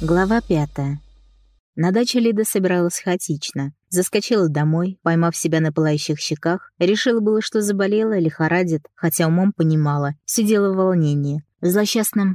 Глава пятая. На даче Лида собиралась хаотично. Заскочила домой, поймав себя на пылающих щеках, решила было, что заболела, лихорадит, хотя умом понимала, сидела в волнении. В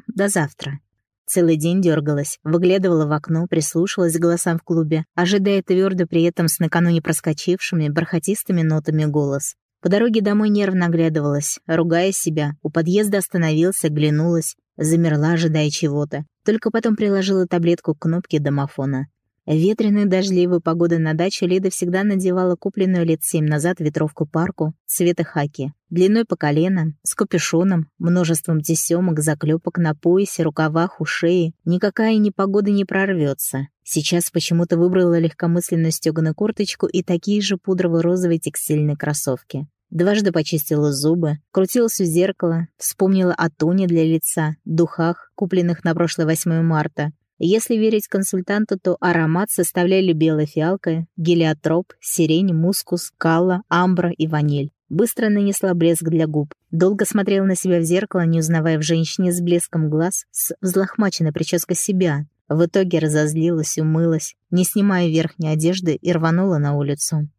«до завтра». Целый день дергалась, выглядывала в окно, прислушивалась к голосам в клубе, ожидая твердо при этом с накануне проскочившими, бархатистыми нотами голос. По дороге домой нервно оглядывалась, ругая себя, у подъезда остановился, глянулась, замерла, ожидая чего-то. Только потом приложила таблетку к кнопке домофона. Ветреную дождливую погоду на даче Лида всегда надевала купленную лет семь назад ветровку парку цвета хаки, длиной по колено, с капюшоном, множеством тесемок, заклепок на поясе, рукавах, у шеи. Никакая непогода не прорвется. Сейчас почему-то выбрала легкомысленную стёганую курточку и такие же пудрово-розовые текстильные кроссовки. Дважды почистила зубы, крутилась у зеркала, вспомнила о тоне для лица, духах, купленных на прошлое 8 марта. Если верить консультанту, то аромат составляли белая фиалка, гелиотроп, сирень, мускус, калла, амбра и ваниль. Быстро нанесла блеск для губ. Долго смотрела на себя в зеркало, не узнавая в женщине с блеском глаз, с взлохмаченной прической себя. В итоге разозлилась, умылась, не снимая верхней одежды и рванула на улицу.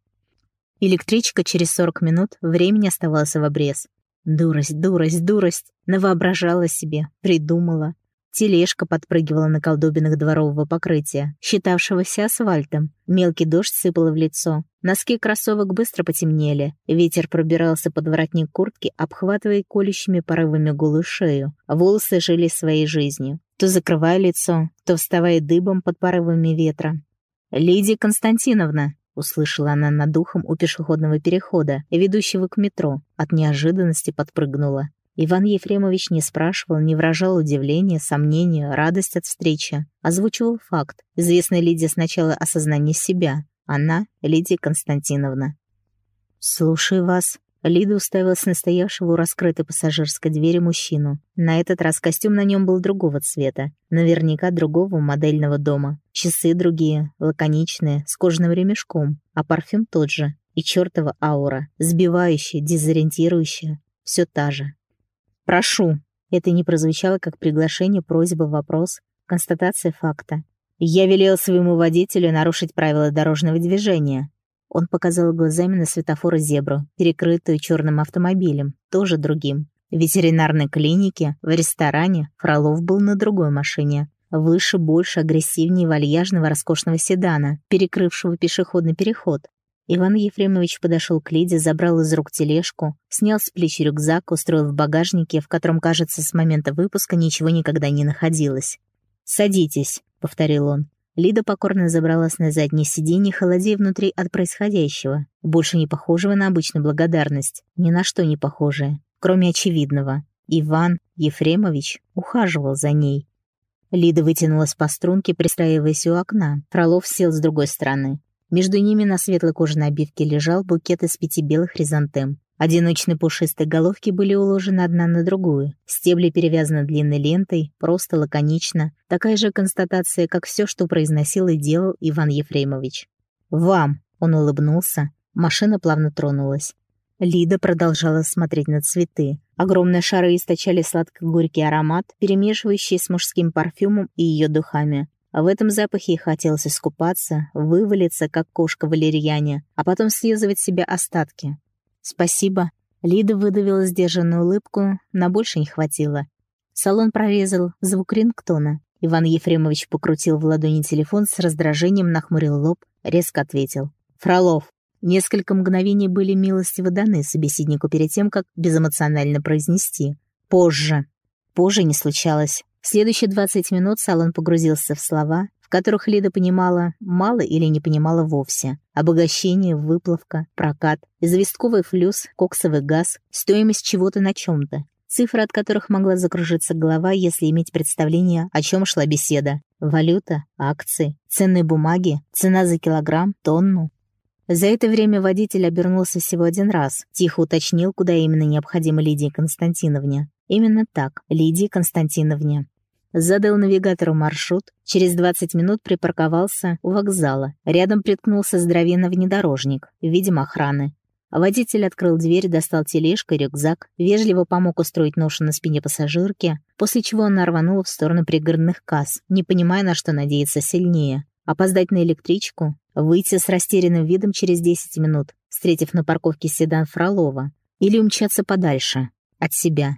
Электричка через 40 минут, времени оставалось в обрез. Дурость, дурость, дурость. Навоображала себе, придумала. Тележка подпрыгивала на колдобинах дворового покрытия, считавшегося асфальтом. Мелкий дождь сыпал в лицо. Носки кроссовок быстро потемнели. Ветер пробирался под воротник куртки, обхватывая колющими порывами голую шею. Волосы жили своей жизнью. То закрывая лицо, то вставая дыбом под порывами ветра. «Лидия Константиновна!» Услышала она над духом у пешеходного перехода, ведущего к метро. От неожиданности подпрыгнула. Иван Ефремович не спрашивал, не выражал удивления, сомнения, радость от встречи. Озвучивал факт. Известная Лидия сначала осознание себя. Она — Лидия Константиновна. «Слушаю вас», Лида уставилась на стоявшего у раскрытой пассажирской двери мужчину. На этот раз костюм на нем был другого цвета, наверняка другого модельного дома. Часы другие, лаконичные, с кожаным ремешком, а парфюм тот же. И чертова аура, сбивающая, дезориентирующая, все та же. «Прошу!» Это не прозвучало как приглашение, просьба, вопрос, констатация факта. «Я велел своему водителю нарушить правила дорожного движения. Он показал глазами на светофор зебру, перекрытую черным автомобилем, тоже другим. В ветеринарной клинике, в ресторане Фролов был на другой машине. Выше, больше, агрессивнее вальяжного роскошного седана, перекрывшего пешеходный переход. Иван Ефремович подошел к Лиде, забрал из рук тележку, снял с плеч рюкзак, устроил в багажнике, в котором, кажется, с момента выпуска ничего никогда не находилось. «Садитесь», — повторил он. Лида покорно забралась на заднее сиденье, холодея внутри от происходящего, больше не похожего на обычную благодарность, ни на что не похожее, кроме очевидного. Иван Ефремович ухаживал за ней. Лида вытянулась по струнке, пристраиваясь у окна. Фролов сел с другой стороны. Между ними на светлой кожаной обивке лежал букет из пяти белых хризантем. Одиночные пушистые головки были уложены одна на другую. Стебли перевязаны длинной лентой, просто лаконично. Такая же констатация, как все, что произносил и делал Иван Ефремович. «Вам!» — он улыбнулся. Машина плавно тронулась. Лида продолжала смотреть на цветы. Огромные шары источали сладко-горький аромат, перемешивающий с мужским парфюмом и ее духами. В этом запахе ей хотелось искупаться, вывалиться, как кошка валерьяне, а потом съезывать себе остатки. «Спасибо». Лида выдавила сдержанную улыбку, на больше не хватило. Салон прорезал звук рингтона. Иван Ефремович покрутил в ладони телефон с раздражением, нахмурил лоб, резко ответил. «Фролов». Несколько мгновений были милостиво даны собеседнику перед тем, как безэмоционально произнести. «Позже». Позже не случалось. В следующие 20 минут салон погрузился в слова, которых Лида понимала мало или не понимала вовсе. Обогащение, выплавка, прокат, известковый флюс, коксовый газ, стоимость чего-то на чем-то. Цифры, от которых могла закружиться голова, если иметь представление, о чем шла беседа. Валюта, акции, ценные бумаги, цена за килограмм, тонну. За это время водитель обернулся всего один раз, тихо уточнил, куда именно необходимо Лидии Константиновне. Именно так, Лидии Константиновне задал навигатору маршрут, через 20 минут припарковался у вокзала. Рядом приткнулся здоровенный внедорожник, видимо, охраны. Водитель открыл дверь, достал тележку и рюкзак, вежливо помог устроить ношу на спине пассажирки, после чего он рванул в сторону пригородных касс, не понимая, на что надеяться сильнее. Опоздать на электричку, выйти с растерянным видом через 10 минут, встретив на парковке седан Фролова, или умчаться подальше, от себя.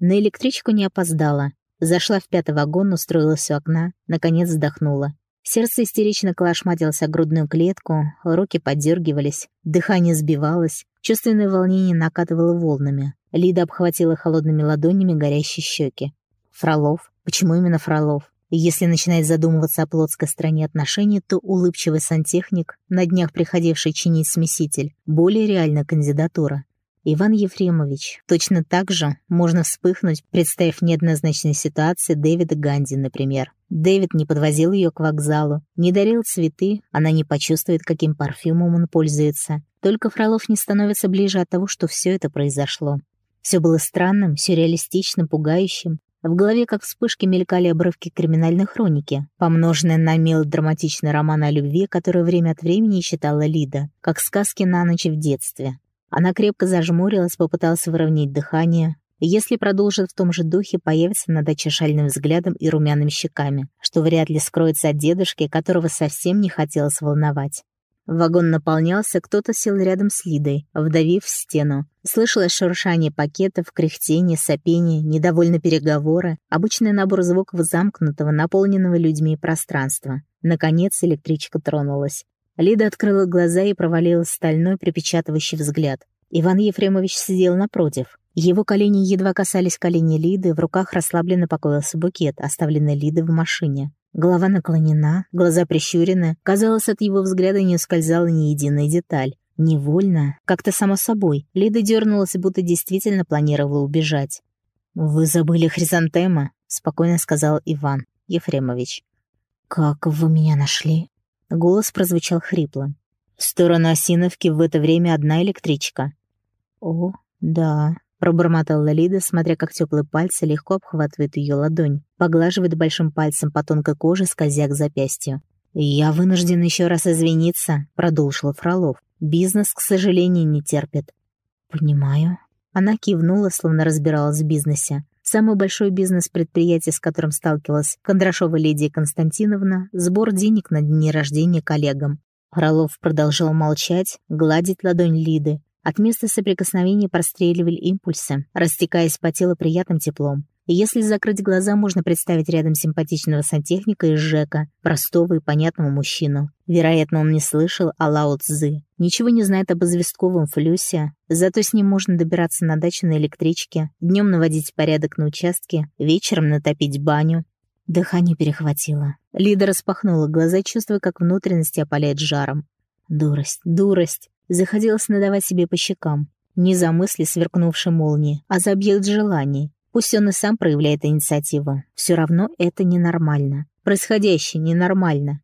На электричку не опоздала. Зашла в пятый вагон, устроилась у окна, наконец вздохнула. Сердце истерично колошматилось о грудную клетку, руки подергивались, дыхание сбивалось, чувственное волнение накатывало волнами. Лида обхватила холодными ладонями горящие щеки. Фролов? Почему именно Фролов? Если начинать задумываться о плотской стороне отношений, то улыбчивый сантехник, на днях приходивший чинить смеситель, более реальная кандидатура. Иван Ефремович. Точно так же можно вспыхнуть, представив неоднозначной ситуации Дэвида Ганди, например. Дэвид не подвозил ее к вокзалу, не дарил цветы, она не почувствует, каким парфюмом он пользуется. Только Фролов не становится ближе от того, что все это произошло. Все было странным, сюрреалистичным, пугающим. В голове, как вспышки, мелькали обрывки криминальной хроники, помноженные на мелодраматичный роман о любви, который время от времени читала Лида, как сказки на ночь в детстве. Она крепко зажмурилась, попыталась выровнять дыхание. Если продолжит в том же духе, появится на даче шальным взглядом и румяными щеками, что вряд ли скроется от дедушки, которого совсем не хотелось волновать. Вагон наполнялся, кто-то сел рядом с Лидой, вдавив в стену. Слышалось шуршание пакетов, кряхтение, сопение, недовольно переговоры, обычный набор звуков замкнутого, наполненного людьми пространства. Наконец электричка тронулась. Лида открыла глаза и провалилась в стальной припечатывающий взгляд. Иван Ефремович сидел напротив. Его колени едва касались коленей Лиды, в руках расслабленно покоился букет, оставленный Лидой в машине. Голова наклонена, глаза прищурены. Казалось, от его взгляда не ускользала ни единая деталь. Невольно, как-то само собой, Лида дернулась, будто действительно планировала убежать. «Вы забыли хризантема», — спокойно сказал Иван Ефремович. «Как вы меня нашли?» Голос прозвучал хрипло. В сторону Осиновки в это время одна электричка. «О, да», — пробормотала Лида, смотря как теплые пальцы легко обхватывают ее ладонь, поглаживает большим пальцем по тонкой коже, скользя к запястью. «Я вынужден еще раз извиниться», — продолжил Фролов. «Бизнес, к сожалению, не терпит». «Понимаю». Она кивнула, словно разбиралась в бизнесе. Самый большой бизнес-предприятие, с которым сталкивалась Кондрашова Лидия Константиновна, сбор денег на дни рождения коллегам. Фролов продолжал молчать, гладить ладонь Лиды. От места соприкосновения простреливали импульсы, растекаясь по телу приятным теплом. Если закрыть глаза, можно представить рядом симпатичного сантехника из ЖЭКа, простого и понятного мужчину. Вероятно, он не слышал о Лао Цзы, ничего не знает об известковом флюсе, зато с ним можно добираться на дачу на электричке, днем наводить порядок на участке, вечером натопить баню. Дыхание перехватило. Лида распахнула глаза, чувствуя, как внутренности опаляет жаром. Дурость, дурость. Заходилось надавать себе по щекам. Не за мысли сверкнувшей молнии, а за объект желаний. Пусть он и сам проявляет инициативу. Все равно это ненормально. Происходящее ненормально.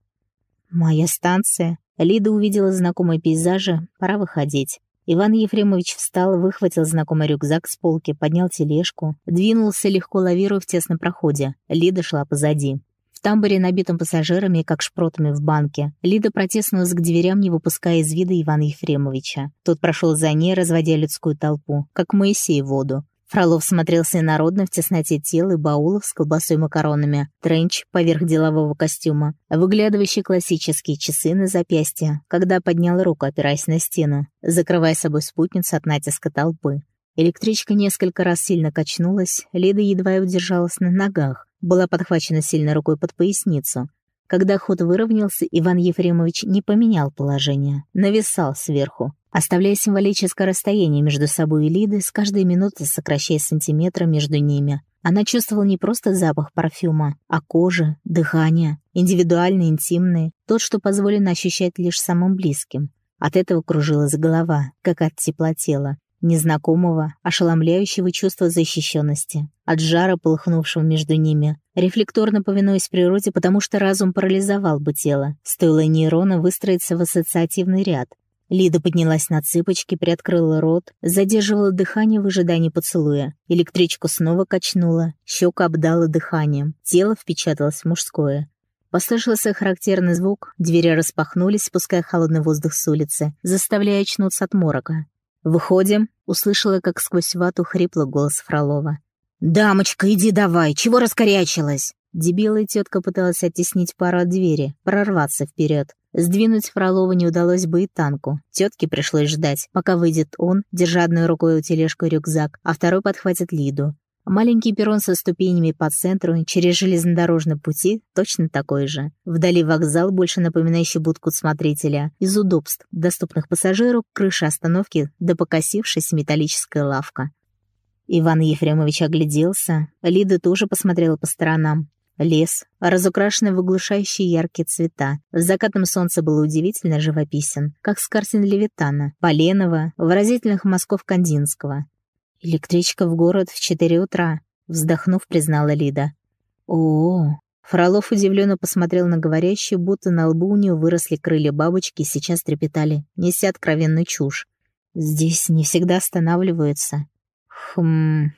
Моя станция. Лида увидела знакомые пейзажи. Пора выходить. Иван Ефремович встал, выхватил знакомый рюкзак с полки, поднял тележку, двинулся легко лавируя в тесном проходе. Лида шла позади. В тамбуре, набитом пассажирами, как шпротами в банке, Лида протеснулась к дверям, не выпуская из вида Ивана Ефремовича. Тот прошел за ней, разводя людскую толпу, как Моисей воду. Фролов смотрелся инородно в тесноте тел и баулов с колбасой и макаронами, тренч поверх делового костюма, выглядывающие классические часы на запястье, когда поднял руку, опираясь на стену, закрывая собой спутницу от натиска толпы. Электричка несколько раз сильно качнулась, Лида едва удержалась на ногах, была подхвачена сильной рукой под поясницу. Когда ход выровнялся, Иван Ефремович не поменял положение, нависал сверху, оставляя символическое расстояние между собой и Лидой, с каждой минутой сокращая сантиметры между ними. Она чувствовала не просто запах парфюма, а кожи, дыхание, индивидуальный, интимный, тот, что позволено ощущать лишь самым близким. От этого кружилась голова, как от тепла тела, незнакомого, ошеломляющего чувства защищенности, от жара, полыхнувшего между ними, рефлекторно повинуясь природе, потому что разум парализовал бы тело, стоило нейрона выстроиться в ассоциативный ряд, Лида поднялась на цыпочки, приоткрыла рот, задерживала дыхание в ожидании поцелуя. Электричку снова качнула, щека обдала дыханием, тело впечаталось в мужское. Послышался характерный звук, двери распахнулись, спуская холодный воздух с улицы, заставляя очнуться от морока. «Выходим?» — услышала, как сквозь вату хрипло голос Фролова. «Дамочка, иди давай! Чего раскорячилась?» Дебилая тетка пыталась оттеснить пару от двери, прорваться вперед. Сдвинуть Фролова не удалось бы и танку. Тетке пришлось ждать, пока выйдет он, держа одной рукой у тележку рюкзак, а второй подхватит Лиду. Маленький перрон со ступенями по центру через железнодорожные пути точно такой же. Вдали вокзал, больше напоминающий будку смотрителя. Из удобств, доступных пассажиру, крыша остановки да покосившаяся металлическая лавка. Иван Ефремович огляделся. Лида тоже посмотрела по сторонам. Лес, разукрашенный в оглушающие яркие цвета. В закатном солнце был удивительно живописен, как с картин Левитана, Поленова, выразительных мазков Кандинского. «Электричка в город в четыре утра», — вздохнув, признала Лида. о, -о, Фролов удивленно посмотрел на говорящую, будто на лбу у нее выросли крылья бабочки и сейчас трепетали, неся откровенную чушь. «Здесь не всегда останавливаются». «Хм...»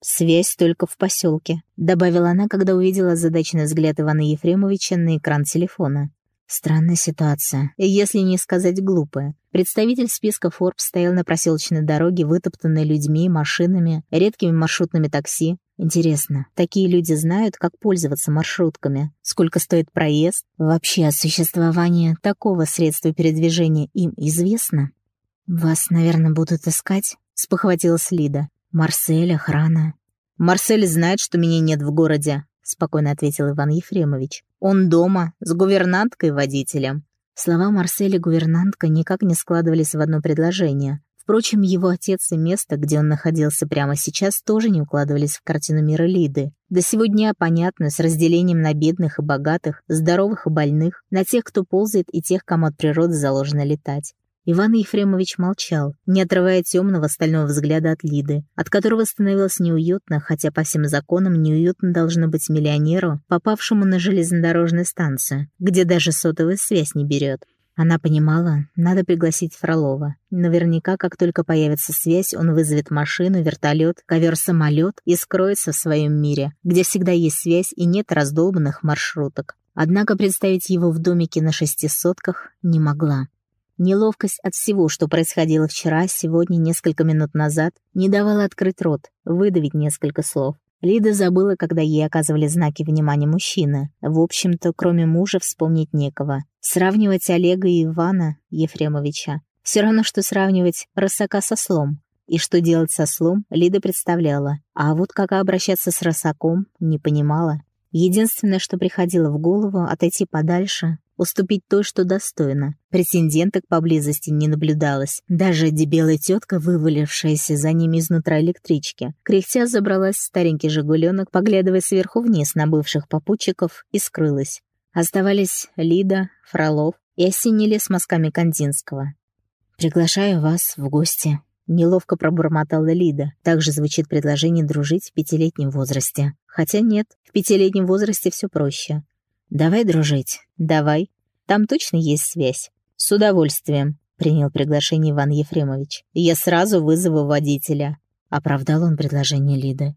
«Связь только в поселке», — добавила она, когда увидела задачный взгляд Ивана Ефремовича на экран телефона. Странная ситуация, если не сказать глупая. Представитель списка Forbes стоял на проселочной дороге, вытоптанной людьми, машинами, редкими маршрутными такси. Интересно, такие люди знают, как пользоваться маршрутками? Сколько стоит проезд? Вообще о существовании такого средства передвижения им известно? «Вас, наверное, будут искать?» — спохватилась Лида. «Марсель, охрана». «Марсель знает, что меня нет в городе», — спокойно ответил Иван Ефремович. «Он дома, с гувернанткой и водителем». Слова Марселя гувернантка никак не складывались в одно предложение. Впрочем, его отец и место, где он находился прямо сейчас, тоже не укладывались в картину мира Лиды. До сегодня понятно, с разделением на бедных и богатых, здоровых и больных, на тех, кто ползает, и тех, кому от природы заложено летать. Иван Ефремович молчал, не отрывая темного стального взгляда от Лиды, от которого становилось неуютно, хотя по всем законам неуютно должно быть миллионеру, попавшему на железнодорожную станцию, где даже сотовая связь не берет. Она понимала, надо пригласить Фролова. Наверняка, как только появится связь, он вызовет машину, вертолет, ковер-самолет и скроется в своем мире, где всегда есть связь и нет раздолбанных маршруток. Однако представить его в домике на шестисотках не могла. Неловкость от всего, что происходило вчера, сегодня, несколько минут назад, не давала открыть рот, выдавить несколько слов. Лида забыла, когда ей оказывали знаки внимания мужчины. В общем-то, кроме мужа вспомнить некого. Сравнивать Олега и Ивана Ефремовича все равно, что сравнивать рысака со слом. И что делать со слом, Лида представляла. А вот как обращаться с рысаком, не понимала. Единственное, что приходило в голову, отойти подальше, уступить той, что достойно. Претенденток поблизости не наблюдалось. Даже дебелая тетка, вывалившаяся за ними изнутра электрички, кряхтя забралась в старенький «Жигуленок», поглядывая сверху вниз на бывших попутчиков, и скрылась. Оставались Лида, Фролов и осенний лес мазками Кандинского. «Приглашаю вас в гости», — неловко пробормотала Лида. Также звучит предложение дружить в пятилетнем возрасте. Хотя нет, в пятилетнем возрасте все проще. «Давай дружить, давай. Там точно есть связь. С удовольствием», — принял приглашение Иван Ефремович. «Я сразу вызову водителя». Оправдал он предложение Лиды.